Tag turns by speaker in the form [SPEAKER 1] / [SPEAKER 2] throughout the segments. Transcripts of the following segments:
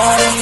[SPEAKER 1] I'm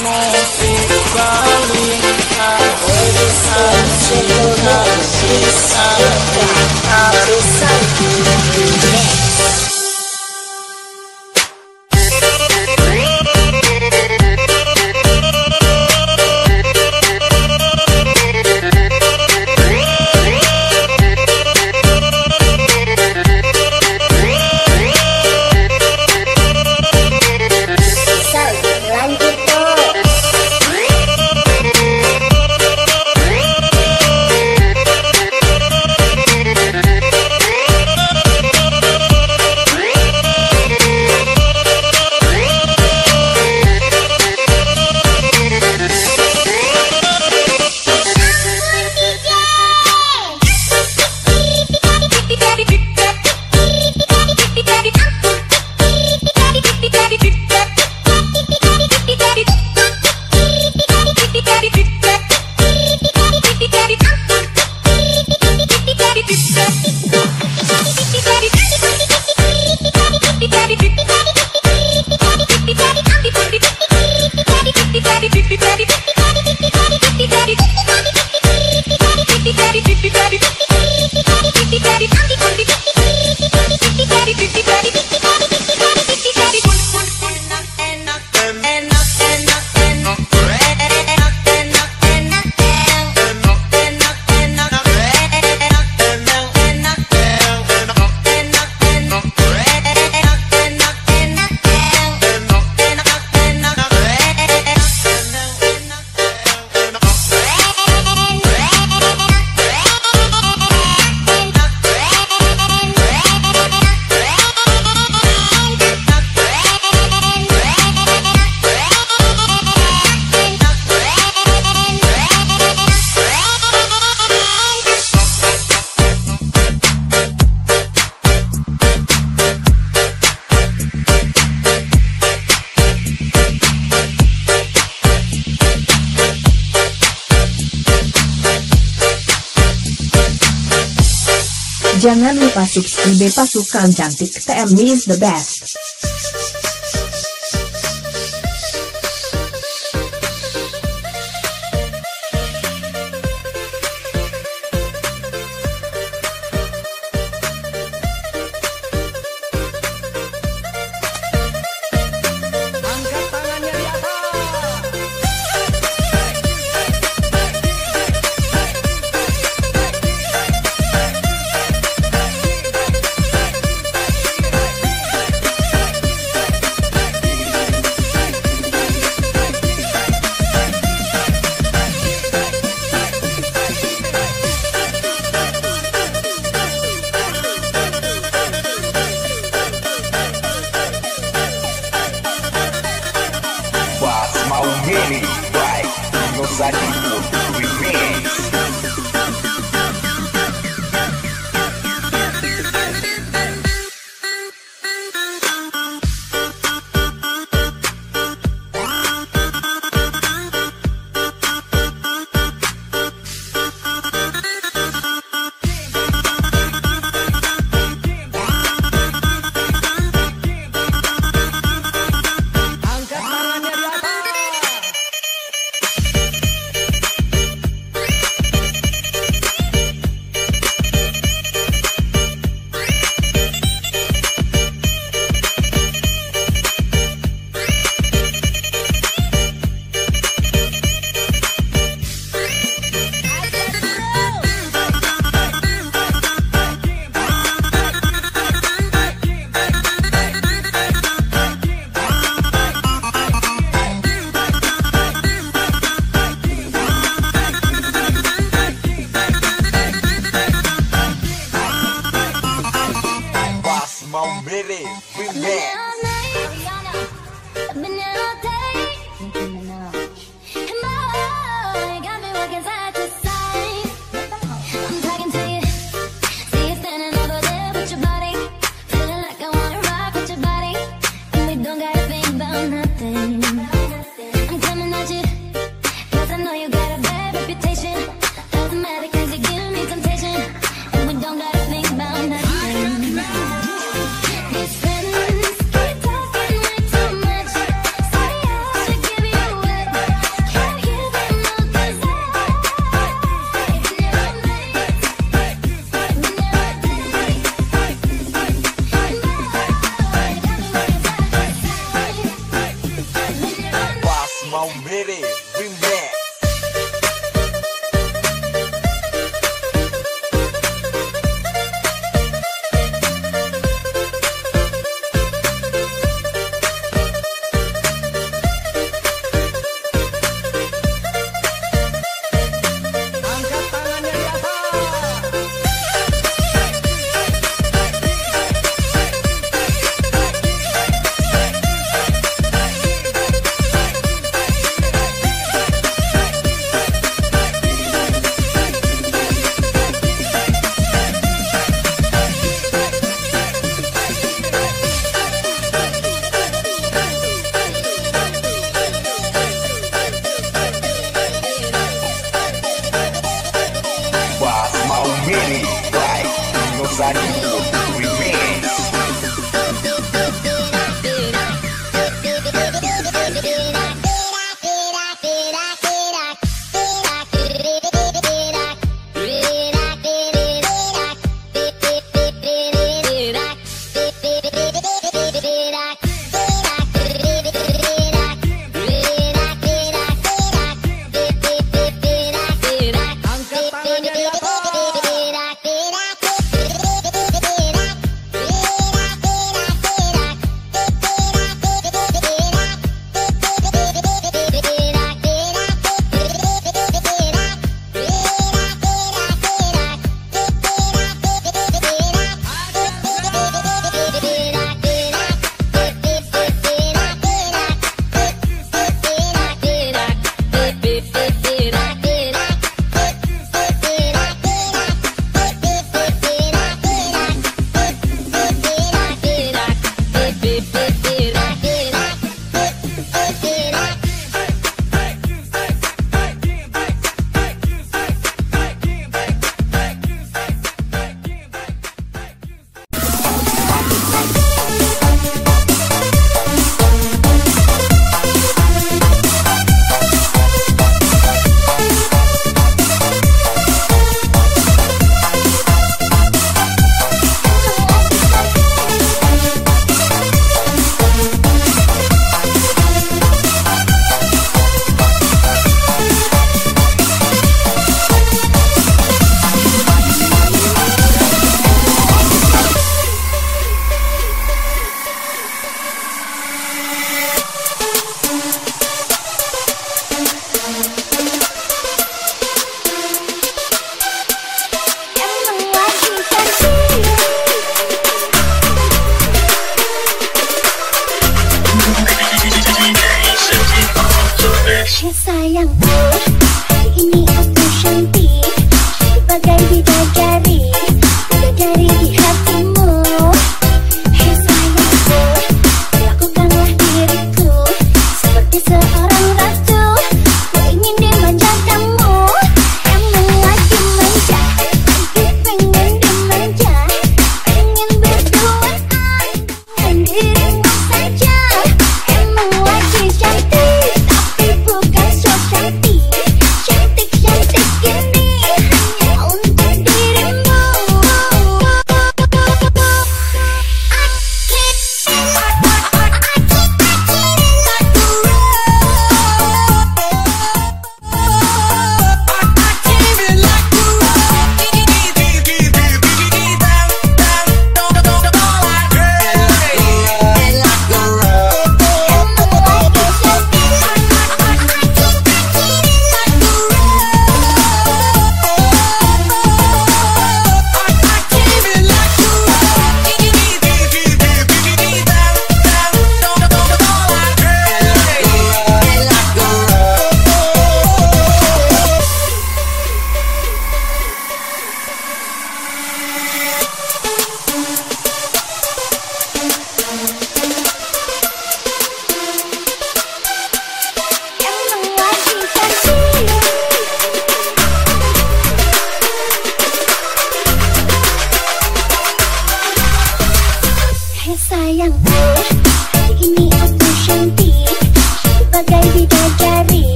[SPEAKER 1] pasukan cantik TM is the best.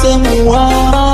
[SPEAKER 2] Say me want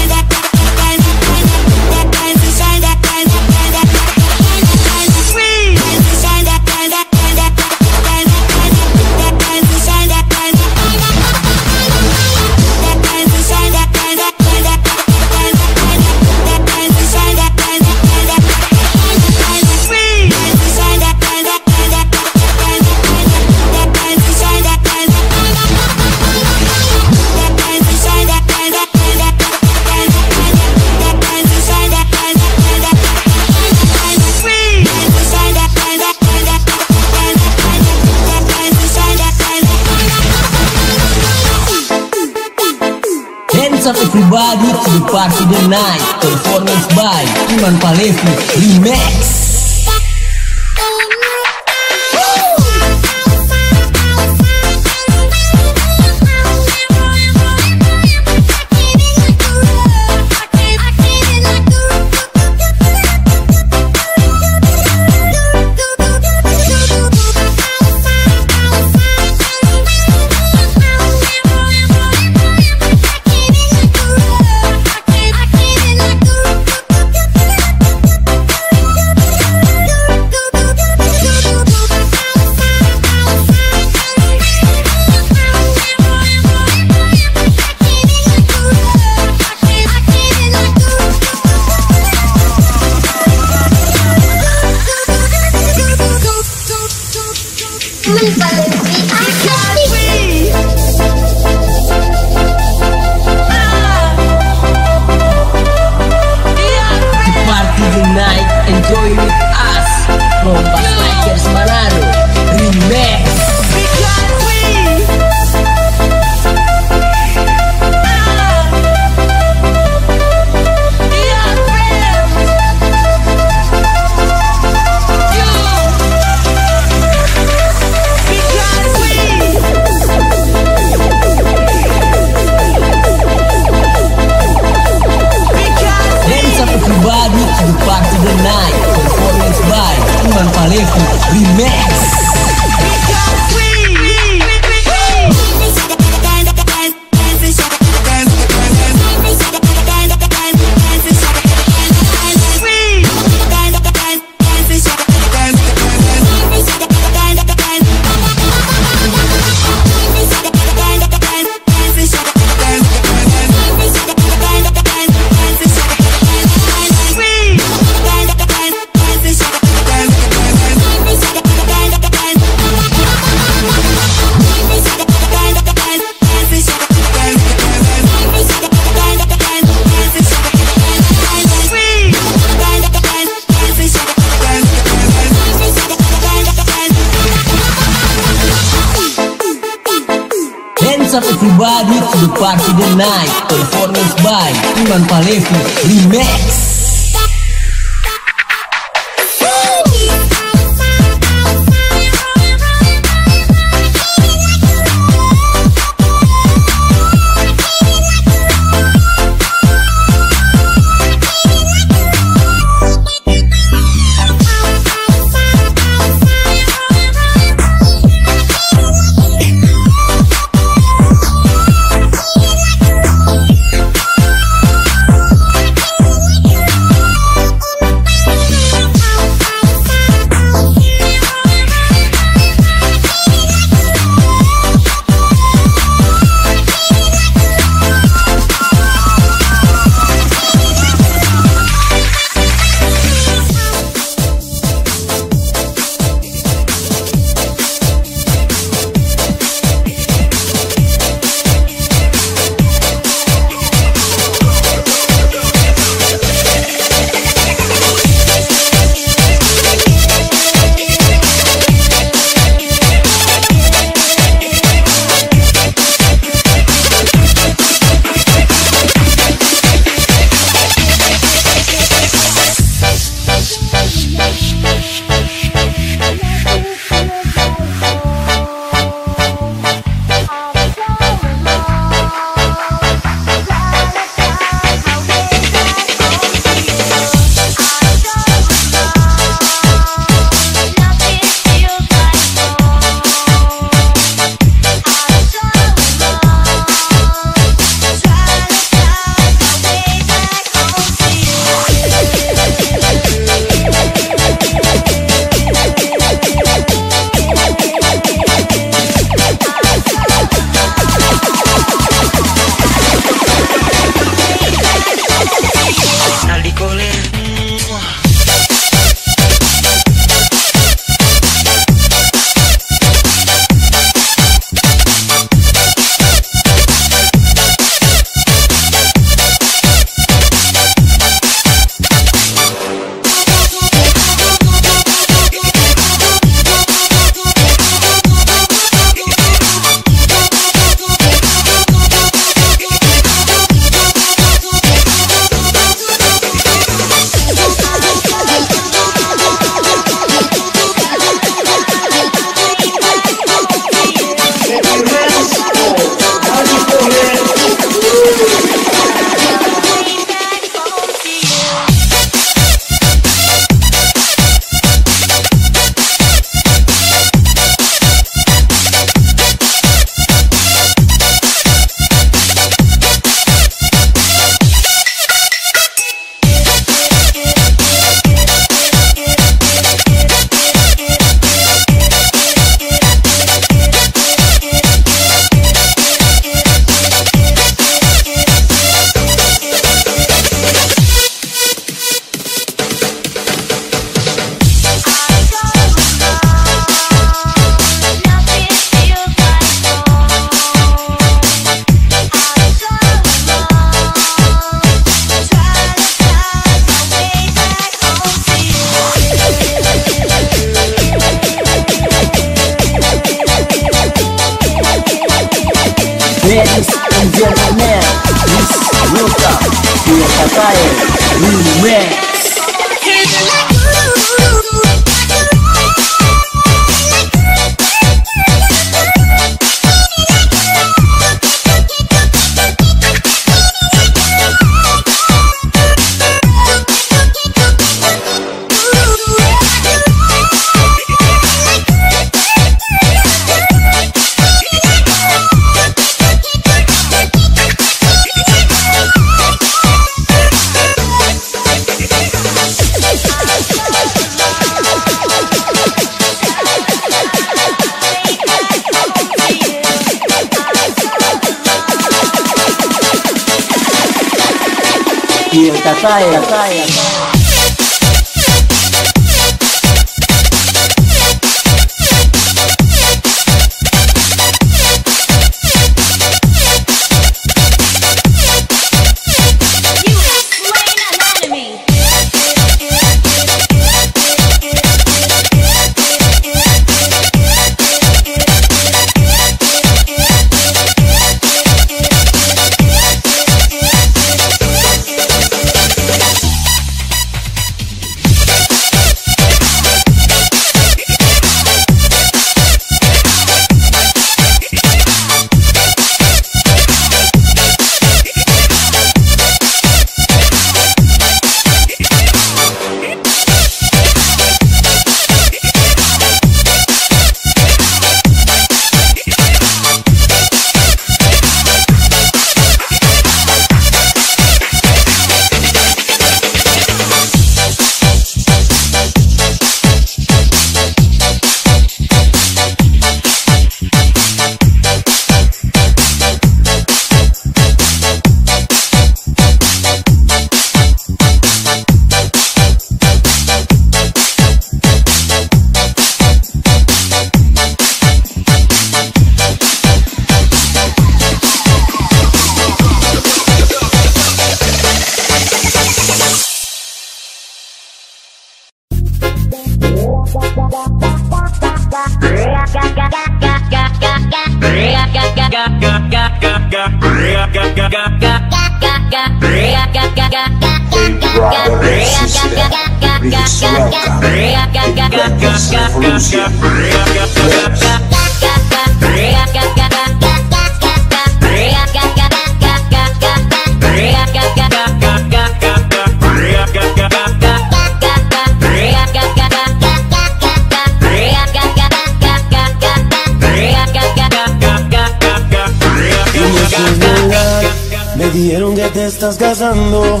[SPEAKER 3] Me dijeron que te estás casando.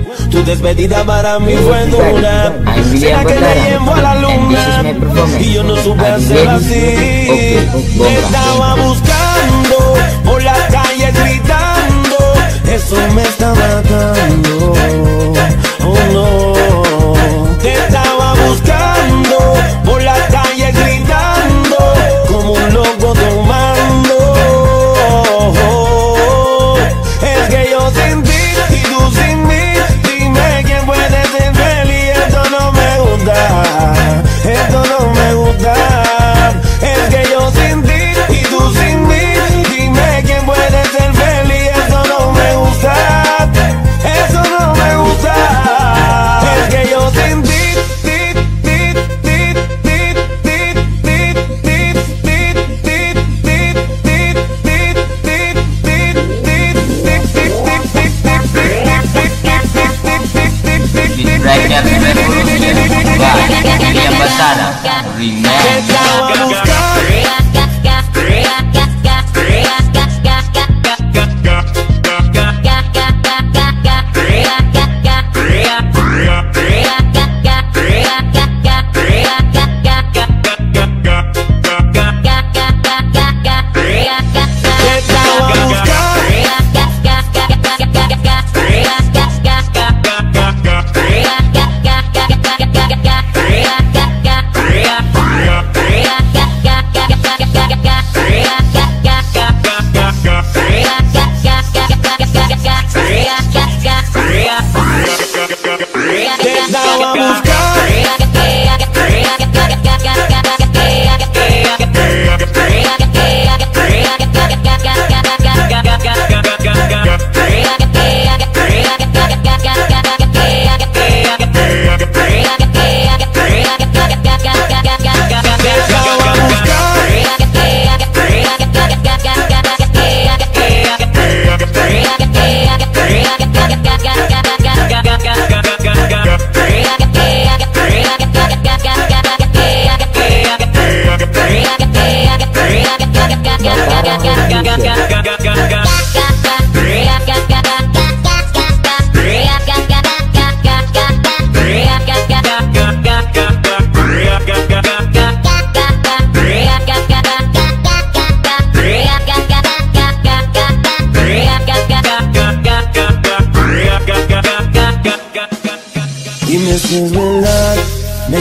[SPEAKER 3] Tu despedida para mí fue dura. Será que te llevo a la luna y yo no supe hacerlo así. Te estaba buscando por la calle gritando. Eso me está matando. Oh no. Te estaba buscando por la calle gritando como un loco tomando. Rimón.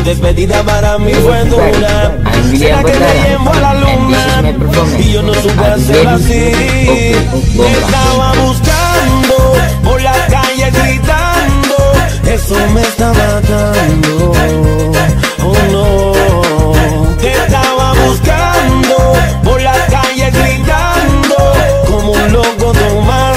[SPEAKER 3] tu despedida para mí fue dura. Que te llevo a la luna y yo no supe hacerlo así. Te estaba buscando por la calle gritando, eso me está matando. Oh no, te estaba buscando por la calle gritando como un loco tomando.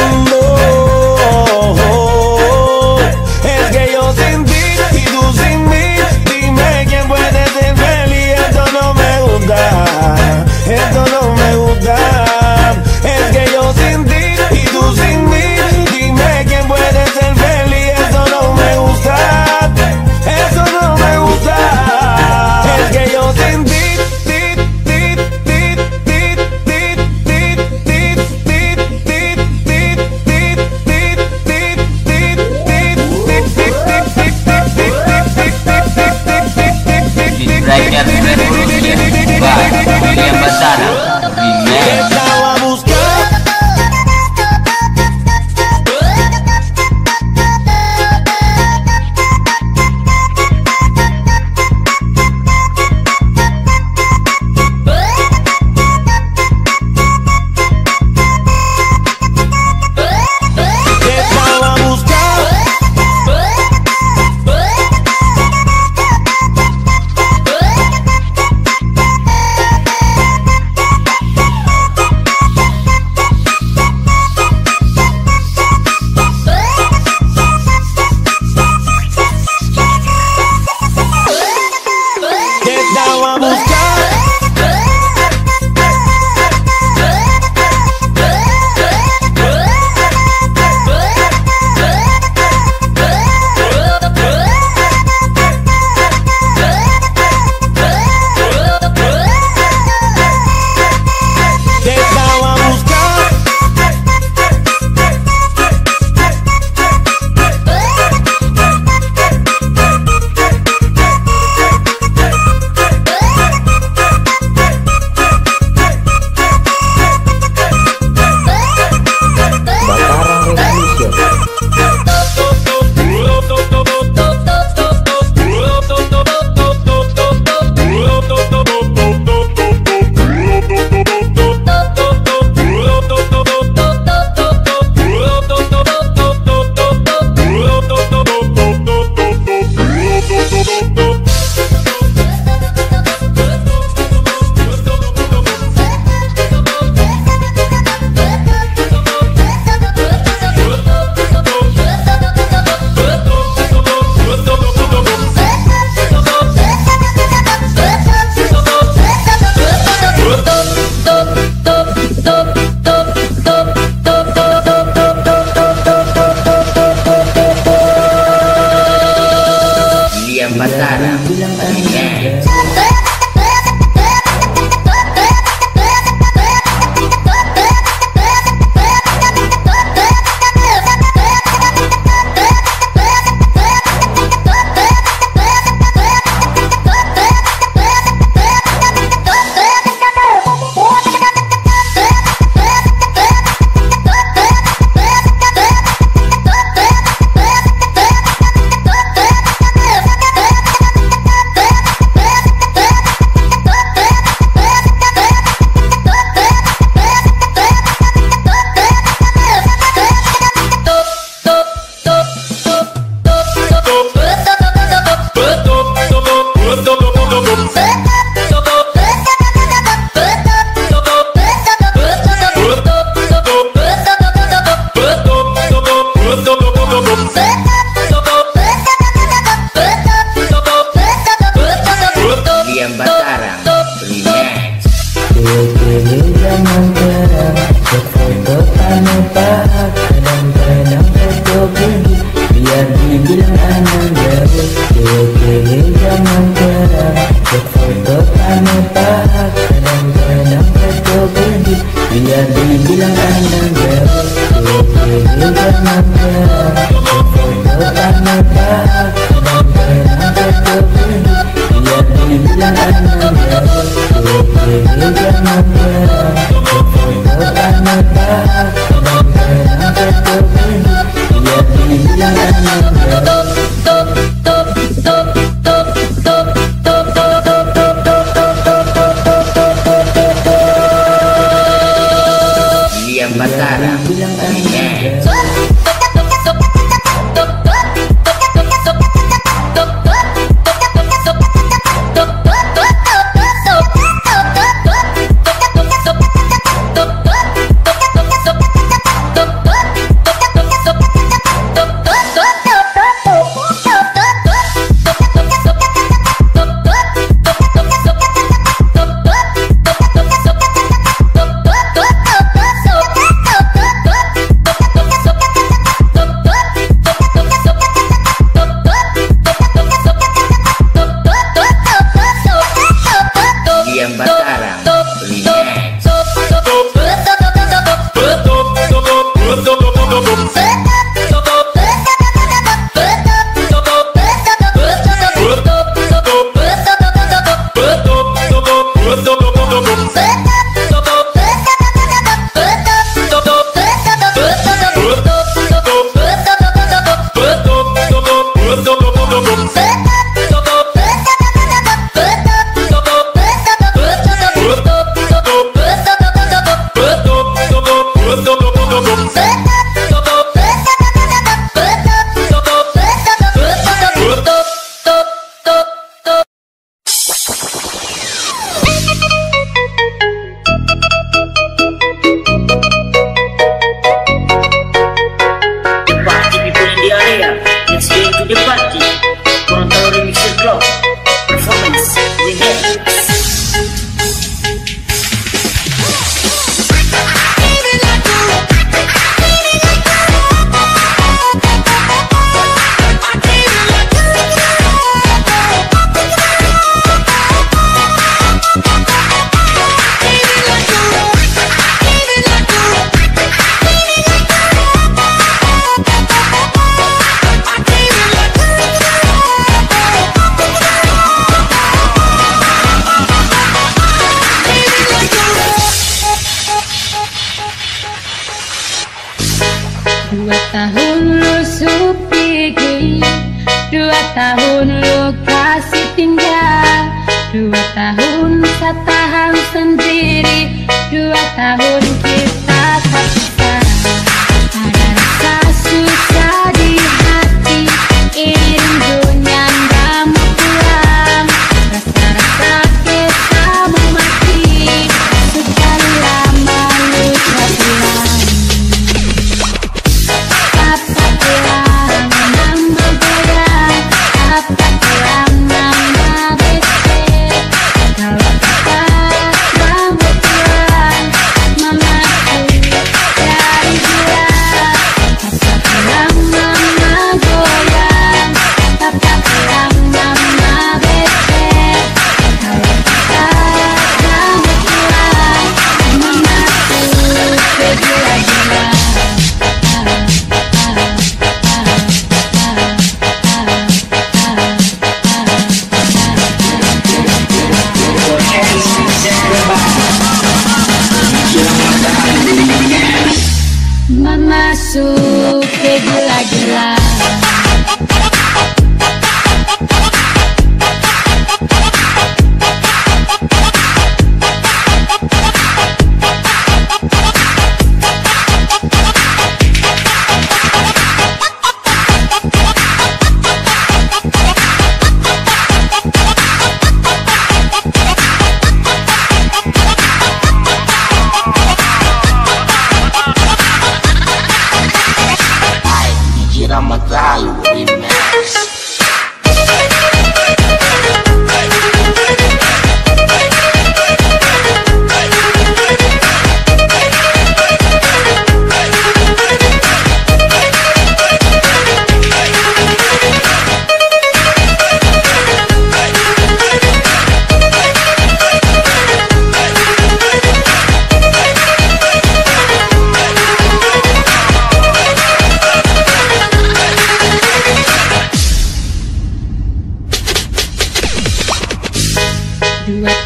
[SPEAKER 4] Bye.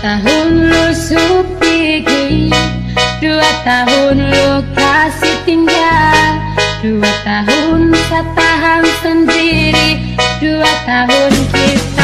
[SPEAKER 4] tahun lu supigi. Dua tahun lu kasih tinggal. Dua tahun saya tahan sendiri. Dua tahun kita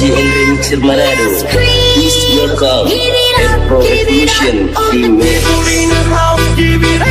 [SPEAKER 5] DJ
[SPEAKER 6] Elvin Please welcome
[SPEAKER 5] a
[SPEAKER 6] pro
[SPEAKER 7] revolution. Give it up,
[SPEAKER 5] give it up.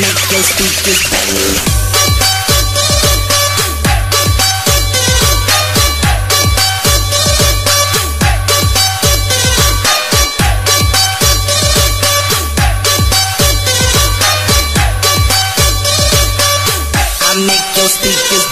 [SPEAKER 2] make your speakers bang.
[SPEAKER 8] Make your
[SPEAKER 9] speakers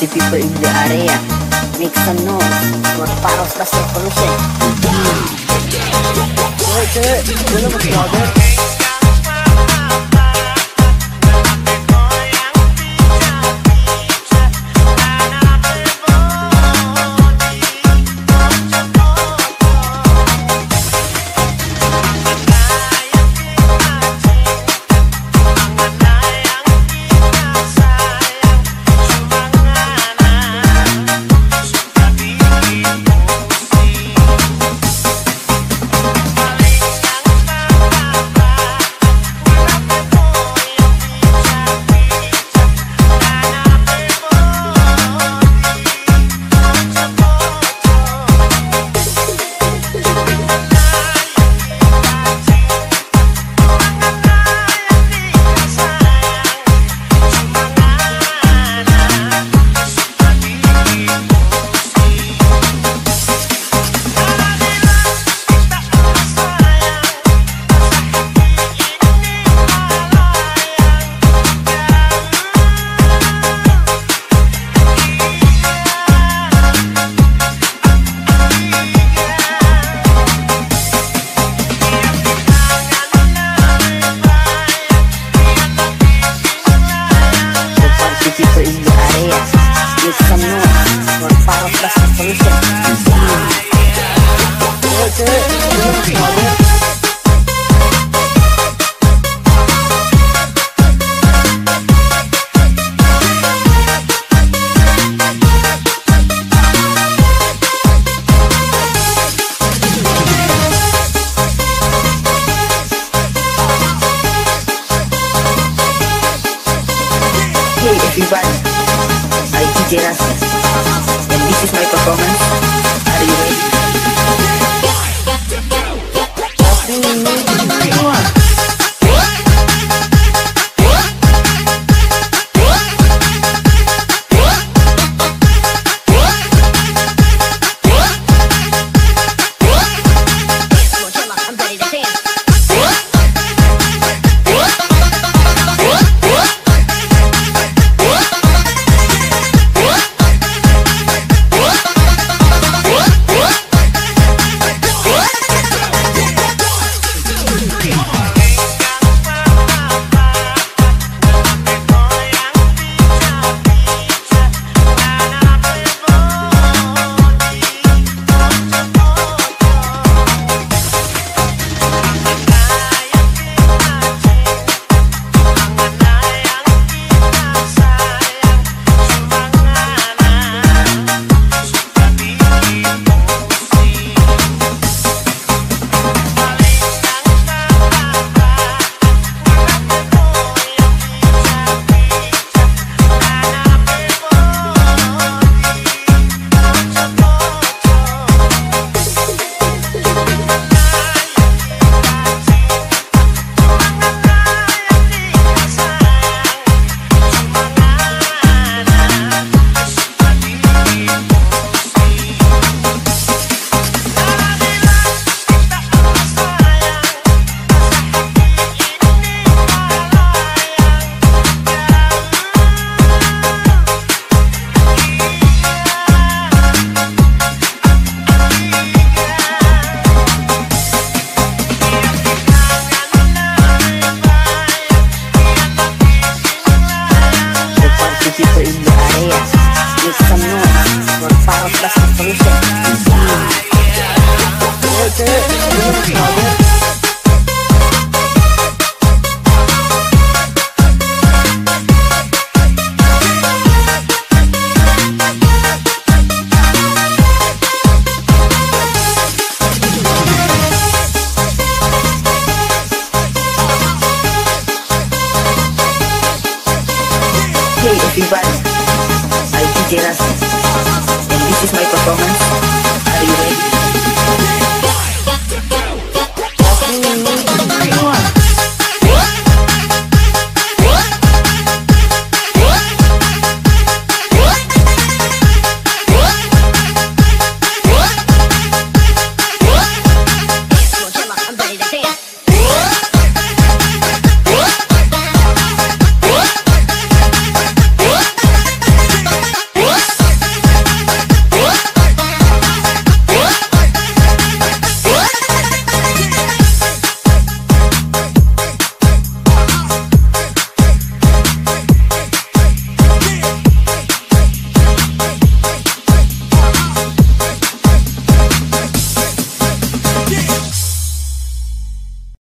[SPEAKER 9] the
[SPEAKER 10] people in the area. Make some noise. Mga paros basta pollution. Alright, sir. Dalawa, brother.